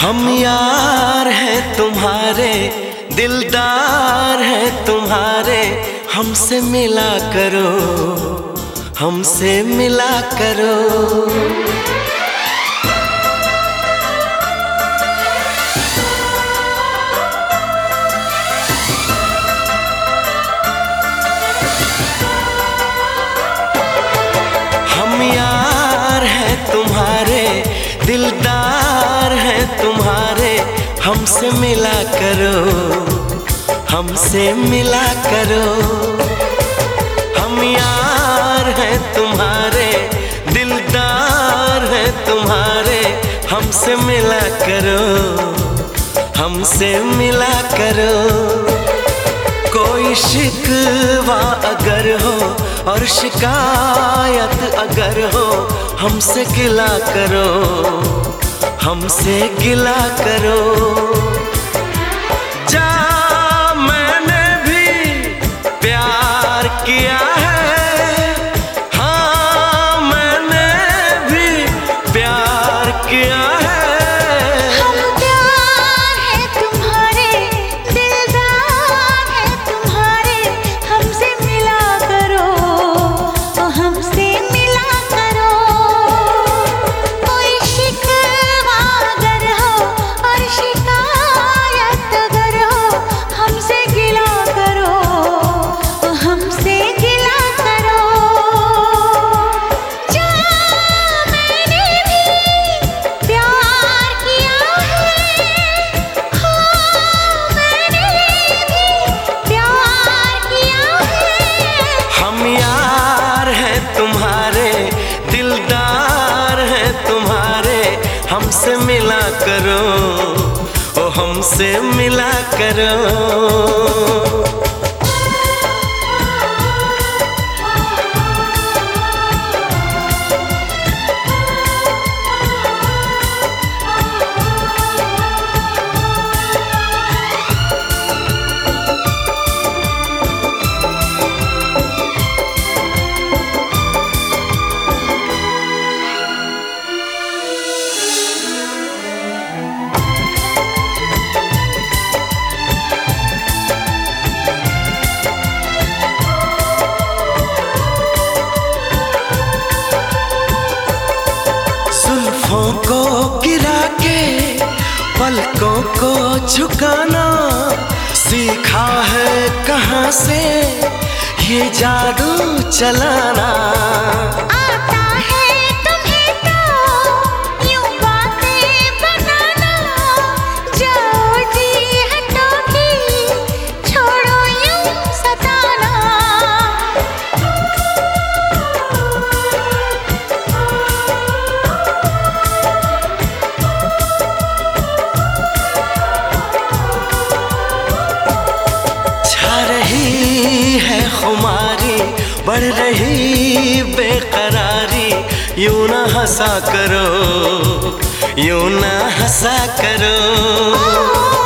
हम यार हैं तुम्हारे दिलदार हैं तुम्हारे हमसे मिला करो हमसे मिला करो। करो, हमसे मिला करो। हम यार हैं तुम्हारे, दिलदार हैं तुम्हारे, हमसे मिला करो, हमसे मिला करो। कोई शिकवा अगर हो और शिकायत अगर हो, हमसे गिला करो, हमसे गिला करो। करो ओ हमसे मिला करो। के पलकों को झुकाना सीखा है कहाँ से? ये जादू चलाना। खुमारी बढ़ रही बेकरारी। यू ना हंसा करो यू ना हंसा करो।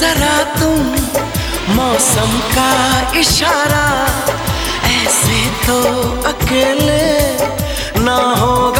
जरा तुम मौसम का इशारा ऐसे तो अकेले ना होगा।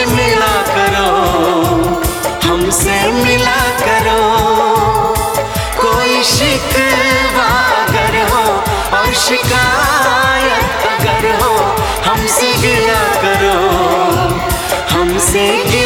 Say